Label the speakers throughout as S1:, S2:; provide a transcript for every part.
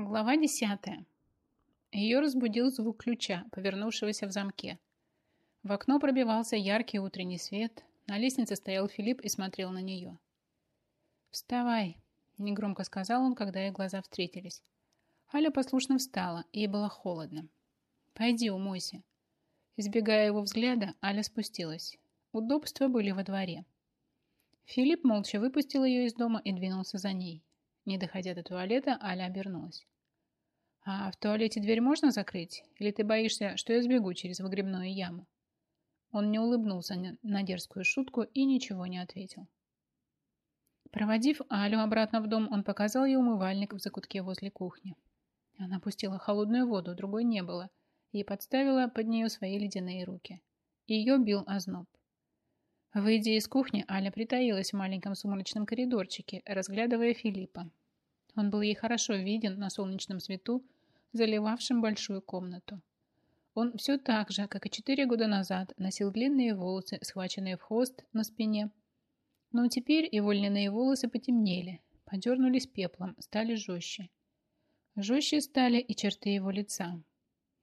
S1: Глава десятая. Ее разбудил звук ключа, повернувшегося в замке. В окно пробивался яркий утренний свет. На лестнице стоял Филипп и смотрел на нее. «Вставай», – негромко сказал он, когда их глаза встретились. Аля послушно встала, ей было холодно. «Пойди умойся». Избегая его взгляда, Аля спустилась. Удобства были во дворе. Филипп молча выпустил ее из дома и двинулся за ней. Не доходя до туалета, Аля обернулась. «А в туалете дверь можно закрыть? Или ты боишься, что я сбегу через выгребную яму?» Он не улыбнулся на дерзкую шутку и ничего не ответил. Проводив Алю обратно в дом, он показал ей умывальник в закутке возле кухни. Она пустила холодную воду, другой не было, и подставила под нее свои ледяные руки. Ее бил озноб. Выйдя из кухни, Аля притаилась в маленьком сумрачном коридорчике, разглядывая Филиппа. Он был ей хорошо виден на солнечном свету, заливавшем большую комнату. Он все так же, как и четыре года назад, носил длинные волосы, схваченные в хвост на спине. Но теперь его льняные волосы потемнели, подернулись пеплом, стали жестче. Жестче стали и черты его лица.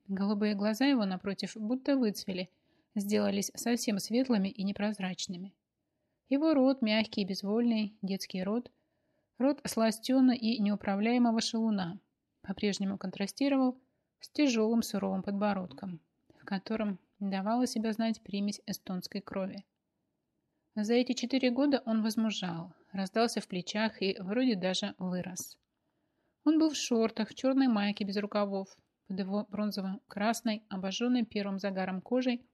S1: Голубые глаза его, напротив, будто выцвели, сделались совсем светлыми и непрозрачными. Его рот, мягкий и безвольный, детский рот, Рот сластена и неуправляемого шалуна по-прежнему контрастировал с тяжелым суровым подбородком, в котором давала себя знать примесь эстонской крови. За эти четыре года он возмужал, раздался в плечах и вроде даже вырос. Он был в шортах, в черной майке без рукавов, под его бронзово-красной, обожженной первым загаром кожей,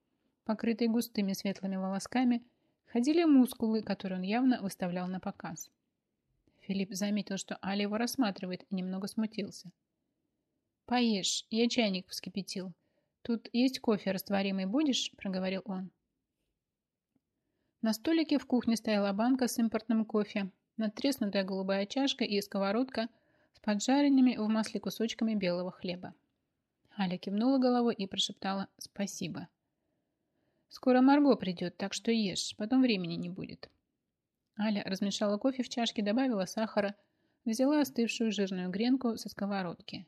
S1: покрытой густыми светлыми волосками, ходили мускулы, которые он явно выставлял на показ. Филипп заметил, что Аля его рассматривает и немного смутился. «Поешь, я чайник вскипятил. Тут есть кофе растворимый, будешь?» – проговорил он. На столике в кухне стояла банка с импортным кофе, надтреснутая голубая чашка и сковородка с поджаренными в масле кусочками белого хлеба. Аля кивнула головой и прошептала «Спасибо». «Скоро Марго придет, так что ешь, потом времени не будет». Аля размешала кофе в чашке, добавила сахара, взяла остывшую жирную гренку со сковородки.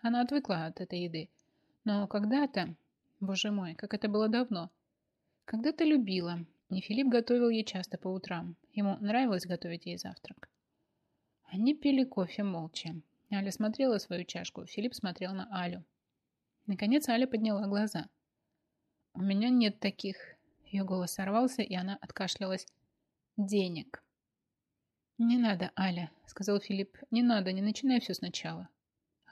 S1: Она отвыкла от этой еды. Но когда-то, боже мой, как это было давно, когда-то любила, и Филипп готовил ей часто по утрам. Ему нравилось готовить ей завтрак. Они пили кофе молча. Аля смотрела свою чашку, Филипп смотрел на Алю. Наконец Аля подняла глаза. «У меня нет таких...» Ее голос сорвался, и она откашлялась денег. «Не надо, Аля», — сказал Филипп. «Не надо, не начинай все сначала».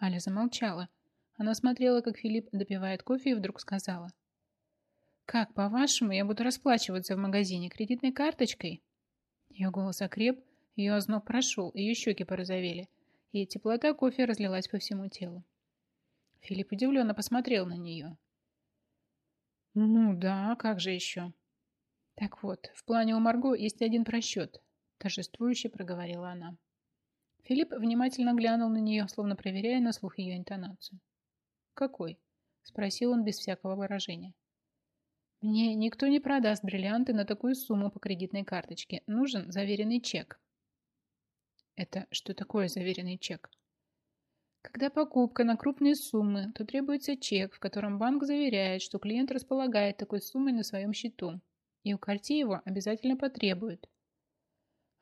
S1: Аля замолчала. Она смотрела, как Филипп допивает кофе и вдруг сказала. «Как, по-вашему, я буду расплачиваться в магазине кредитной карточкой?» Ее голос окреп, ее озноб прошел, ее щеки порозовели, и теплота кофе разлилась по всему телу. Филипп удивленно посмотрел на нее. «Ну да, как же еще?» Так вот, в плане у Марго есть один просчет, торжествующе проговорила она. Филипп внимательно глянул на нее, словно проверяя на слух ее интонацию. «Какой?» – спросил он без всякого выражения. «Мне никто не продаст бриллианты на такую сумму по кредитной карточке. Нужен заверенный чек». «Это что такое заверенный чек?» Когда покупка на крупные суммы, то требуется чек, в котором банк заверяет, что клиент располагает такой суммой на своем счету и у Кольти его обязательно потребуют.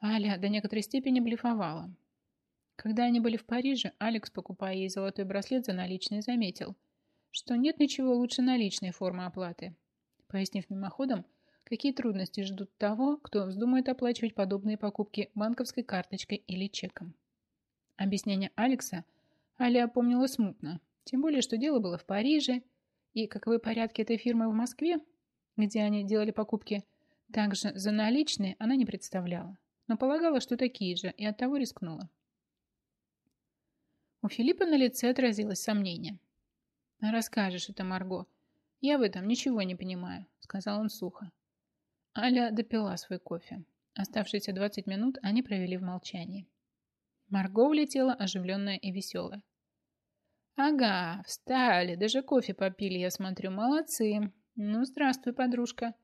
S1: Аля до некоторой степени блефовала. Когда они были в Париже, Алекс, покупая ей золотой браслет за наличные, заметил, что нет ничего лучше наличной формы оплаты, пояснив мимоходом, какие трудности ждут того, кто вздумает оплачивать подобные покупки банковской карточкой или чеком. Объяснение Алекса Аля помнила смутно, тем более, что дело было в Париже, и каковы порядки этой фирмы в Москве, где они делали покупки также за наличные, она не представляла, но полагала, что такие же, и оттого рискнула. У Филиппа на лице отразилось сомнение. «Расскажешь это, Марго. Я в этом ничего не понимаю», — сказал он сухо. Аля допила свой кофе. Оставшиеся 20 минут они провели в молчании. Марго улетела оживленная и веселая. «Ага, встали, даже кофе попили, я смотрю, молодцы. «Ну, здравствуй, подружка.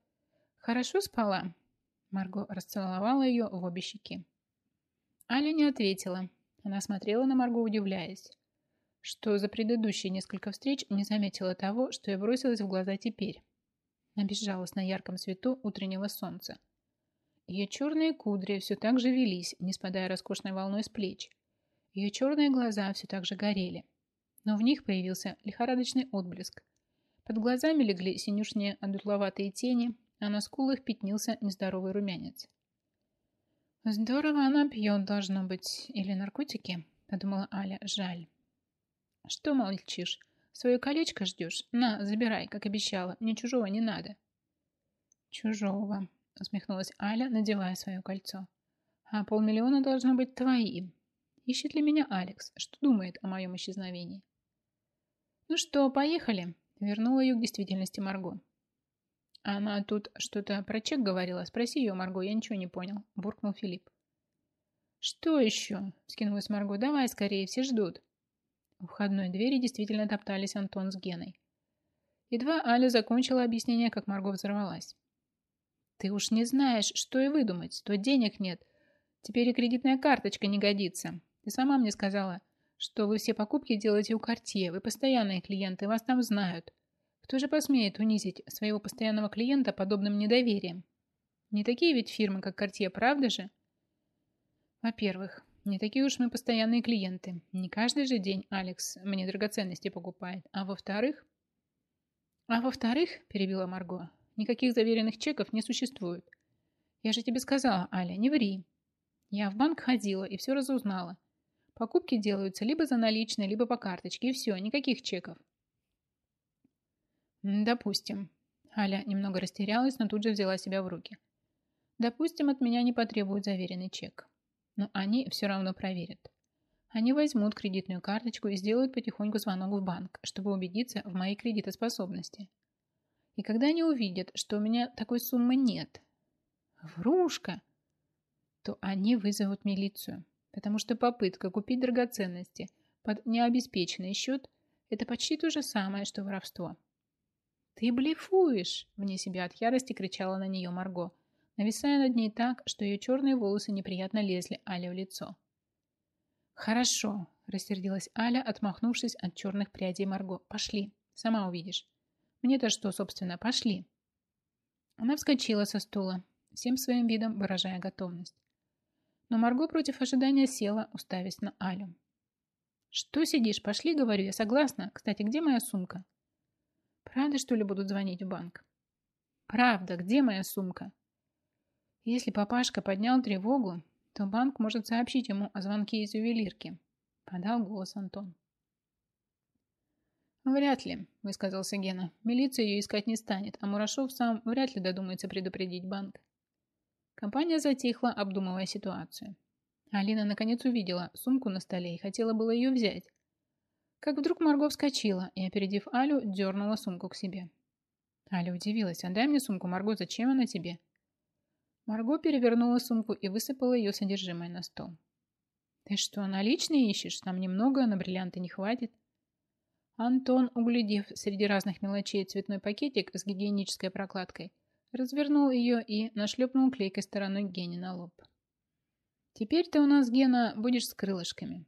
S1: Хорошо спала?» Марго расцеловала ее в обе щеки. Аля не ответила. Она смотрела на Марго, удивляясь. что за предыдущие несколько встреч не заметила того, что я бросилась в глаза теперь, на ярком свету утреннего солнца. Ее черные кудри все так же велись, не спадая роскошной волной с плеч. Ее черные глаза все так же горели, но в них появился лихорадочный отблеск. Под глазами легли синюшние одутловатые тени, а на скулах пятнился нездоровый румянец. «Здорово она пьет, должно быть, или наркотики», — подумала Аля. «Жаль». «Что молчишь? Свое колечко ждешь? На, забирай, как обещала. Мне чужого не надо». «Чужого», — усмехнулась Аля, надевая свое кольцо. «А полмиллиона должно быть твоим. Ищет ли меня Алекс? Что думает о моем исчезновении?» «Ну что, поехали?» — вернула ее к действительности Марго. «Она тут что-то про чек говорила. Спроси ее, Марго, я ничего не понял», — буркнул Филипп. «Что еще?» — вскинулась Марго. «Давай скорее, все ждут». У входной двери действительно топтались Антон с Геной. Едва Аля закончила объяснение, как Марго взорвалась. «Ты уж не знаешь, что и выдумать. То денег нет. Теперь и кредитная карточка не годится. Ты сама мне сказала, что вы все покупки делаете у Картье. Вы постоянные клиенты, вас там знают. Кто же посмеет унизить своего постоянного клиента подобным недоверием? Не такие ведь фирмы, как Картье, правда же?» «Во-первых, не такие уж мы постоянные клиенты. Не каждый же день Алекс мне драгоценности покупает. А во-вторых... А во-вторых, перебила Марго, никаких заверенных чеков не существует. Я же тебе сказала, Аля, не ври. Я в банк ходила и все разузнала. Покупки делаются либо за наличные, либо по карточке, и все, никаких чеков. Допустим. Аля немного растерялась, но тут же взяла себя в руки. Допустим, от меня не потребуют заверенный чек. Но они все равно проверят. Они возьмут кредитную карточку и сделают потихоньку звонок в банк, чтобы убедиться в моей кредитоспособности. И когда они увидят, что у меня такой суммы нет, врушка, то они вызовут милицию, потому что попытка купить драгоценности под необеспеченный счет – это почти то же самое, что воровство. «Ты блефуешь!» – вне себя от ярости кричала на нее Марго – нависая над ней так, что ее черные волосы неприятно лезли Але в лицо. «Хорошо», – рассердилась Аля, отмахнувшись от черных прядей Марго. «Пошли, сама увидишь». «Мне-то что, собственно, пошли». Она вскочила со стула, всем своим видом выражая готовность. Но Марго против ожидания села, уставясь на Алю. «Что сидишь? Пошли, говорю, я согласна. Кстати, где моя сумка?» «Правда, что ли, будут звонить в банк?» «Правда, где моя сумка?» Если папашка поднял тревогу, то банк может сообщить ему о звонке из ювелирки. Подал голос Антон. «Вряд ли», – высказался Гена. «Милиция ее искать не станет, а Мурашов сам вряд ли додумается предупредить банк». Компания затихла, обдумывая ситуацию. Алина наконец увидела сумку на столе и хотела было ее взять. Как вдруг Марго вскочила и, опередив Алю, дернула сумку к себе. Аля удивилась. «Отдай мне сумку, Марго, зачем она тебе?» Марго перевернула сумку и высыпала ее содержимое на стол. «Ты что, наличные ищешь? Нам немного, на бриллианты не хватит». Антон, углядев среди разных мелочей цветной пакетик с гигиенической прокладкой, развернул ее и нашлепнул клейкой стороной Гене на лоб. «Теперь ты у нас, Гена, будешь с крылышками».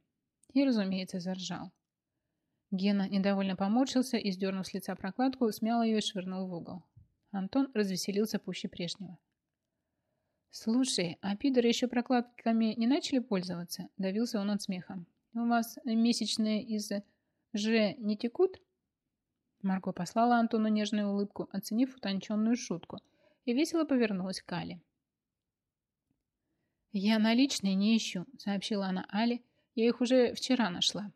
S1: И, разумеется, заржал. Гена недовольно поморщился и, сдернув с лица прокладку, смял ее и швырнул в угол. Антон развеселился пуще прежнего. «Слушай, а пидоры еще прокладками не начали пользоваться?» Давился он от смеха. «У вас месячные из Ж не текут?» Марго послала Антону нежную улыбку, оценив утонченную шутку, и весело повернулась к Але. «Я наличные не ищу», — сообщила она Але. «Я их уже вчера нашла».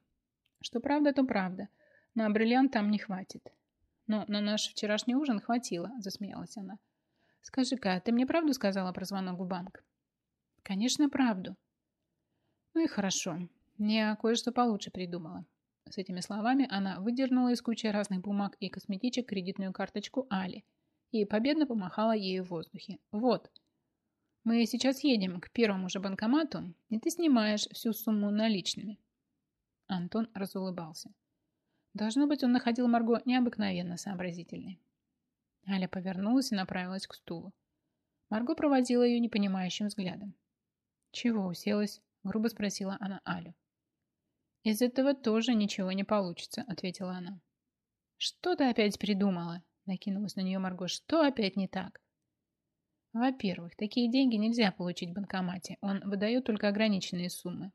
S1: «Что правда, то правда. На бриллиант там не хватит». «Но на наш вчерашний ужин хватило», — засмеялась она. Скажи-ка, ты мне правду сказала про звонок в банк? Конечно, правду. Ну и хорошо. Я кое-что получше придумала. С этими словами она выдернула из кучи разных бумаг и косметичек кредитную карточку Али и победно помахала ею в воздухе. Вот. Мы сейчас едем к первому же банкомату, и ты снимаешь всю сумму наличными. Антон разулыбался. Должно быть, он находил Марго необыкновенно сообразительной. Аля повернулась и направилась к стулу. Марго проводила ее непонимающим взглядом. «Чего уселась?» – грубо спросила она Алю. «Из этого тоже ничего не получится», — ответила она. «Что ты опять придумала?» — накинулась на нее Марго. «Что опять не так?» «Во-первых, такие деньги нельзя получить в банкомате. Он выдает только ограниченные суммы.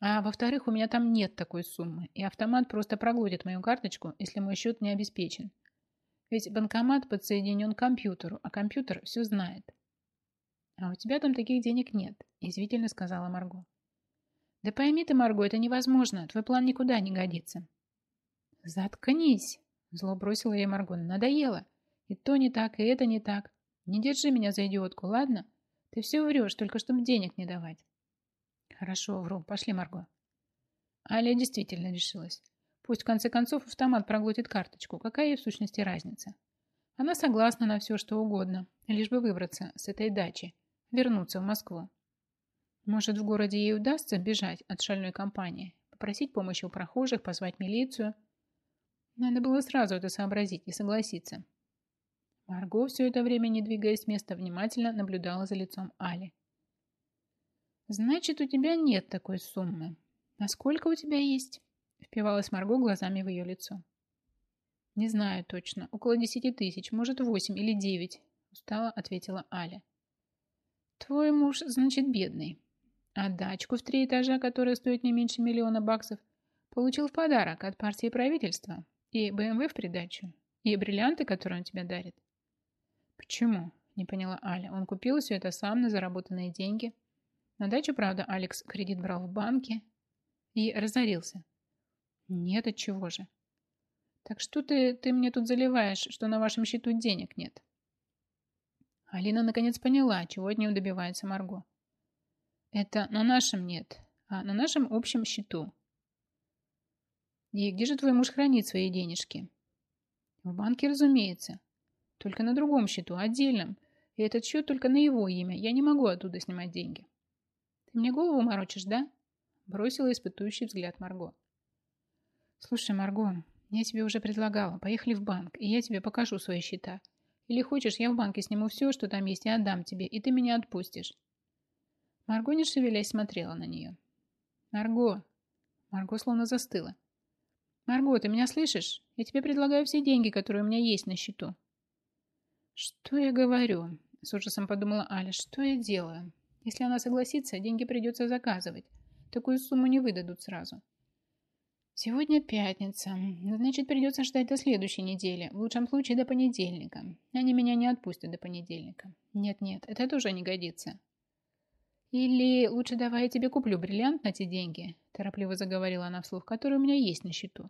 S1: А во-вторых, у меня там нет такой суммы, и автомат просто проглотит мою карточку, если мой счет не обеспечен. Ведь банкомат подсоединен к компьютеру, а компьютер все знает. А у тебя там таких денег нет, извительно сказала Марго. Да пойми ты, Марго, это невозможно, твой план никуда не годится. Заткнись, зло бросила ей Марго. Надоело. И то не так, и это не так. Не держи меня за идиотку, ладно? Ты все врешь, только чтобы денег не давать. Хорошо, вру. Пошли, Марго. Аля действительно решилась. Пусть в конце концов автомат проглотит карточку. Какая ей в сущности разница? Она согласна на все, что угодно, лишь бы выбраться с этой дачи, вернуться в Москву. Может, в городе ей удастся бежать от шальной компании, попросить помощи у прохожих, позвать милицию – надо было сразу это сообразить и согласиться. Марго, все это время не двигаясь с места, внимательно наблюдала за лицом Али. «Значит, у тебя нет такой суммы. А сколько у тебя есть?» Впивалась Марго глазами в ее лицо. «Не знаю точно. Около десяти тысяч. Может, восемь или девять», устало ответила Аля. «Твой муж, значит, бедный. А дачку в три этажа, которая стоит не меньше миллиона баксов, получил в подарок от партии правительства. И БМВ в придачу. И бриллианты, которые он тебе дарит. Почему? Не поняла Аля. Он купил все это сам на заработанные деньги. На дачу, правда, Алекс кредит брал в банке. И разорился. Нет, от чего же? Так что ты, ты мне тут заливаешь, что на вашем счету денег нет? Алина наконец поняла, чего от нее добивается Марго. Это на нашем нет, а на нашем общем счету. И где же твой муж хранит свои денежки? В банке, разумеется. Только на другом счету, отдельном. И этот счет только на его имя. Я не могу оттуда снимать деньги. Ты мне голову морочишь, да? Бросила испытующий взгляд Марго. Слушай, Марго, я тебе уже предлагала. Поехали в банк, и я тебе покажу свои счета. Или хочешь, я в банке сниму все, что там есть, и отдам тебе, и ты меня отпустишь. Марго, не шевелясь, смотрела на нее. Марго. Марго словно застыла. «Марго, ты меня слышишь? Я тебе предлагаю все деньги, которые у меня есть на счету». «Что я говорю?» – с ужасом подумала Аля. «Что я делаю? Если она согласится, деньги придется заказывать. Такую сумму не выдадут сразу». «Сегодня пятница. Значит, придется ждать до следующей недели. В лучшем случае до понедельника. Они меня не отпустят до понедельника. Нет-нет, это тоже не годится». «Или лучше давай я тебе куплю бриллиант на те деньги», торопливо заговорила она вслух, который у меня есть на счету.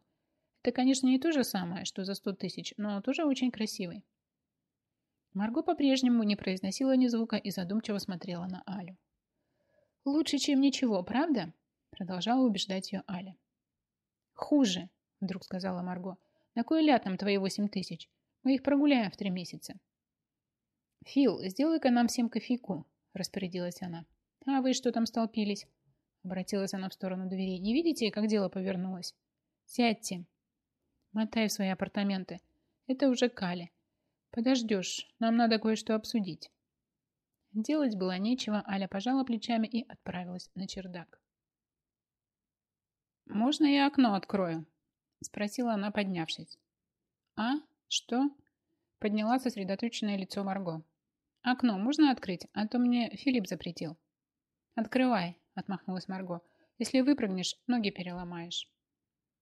S1: Это, конечно, не то же самое, что за сто тысяч, но тоже очень красивый. Марго по-прежнему не произносила ни звука и задумчиво смотрела на Алю. «Лучше, чем ничего, правда?» Продолжала убеждать ее Аля. «Хуже», — вдруг сказала Марго. «На кой ляд нам твои восемь тысяч? Мы их прогуляем в три месяца». «Фил, сделай-ка нам всем кофейку», — распорядилась она. «А вы что там столпились?» Обратилась она в сторону двери. «Не видите, как дело повернулось? Сядьте, Мотай в свои апартаменты. Это уже Кали. Подождешь, нам надо кое-что обсудить. Делать было нечего, Аля пожала плечами и отправилась на чердак. «Можно я окно открою?» Спросила она, поднявшись. «А? Что?» Подняла сосредоточенное лицо Марго. «Окно можно открыть? А то мне Филипп запретил». «Открывай», — отмахнулась Марго. «Если выпрыгнешь, ноги переломаешь».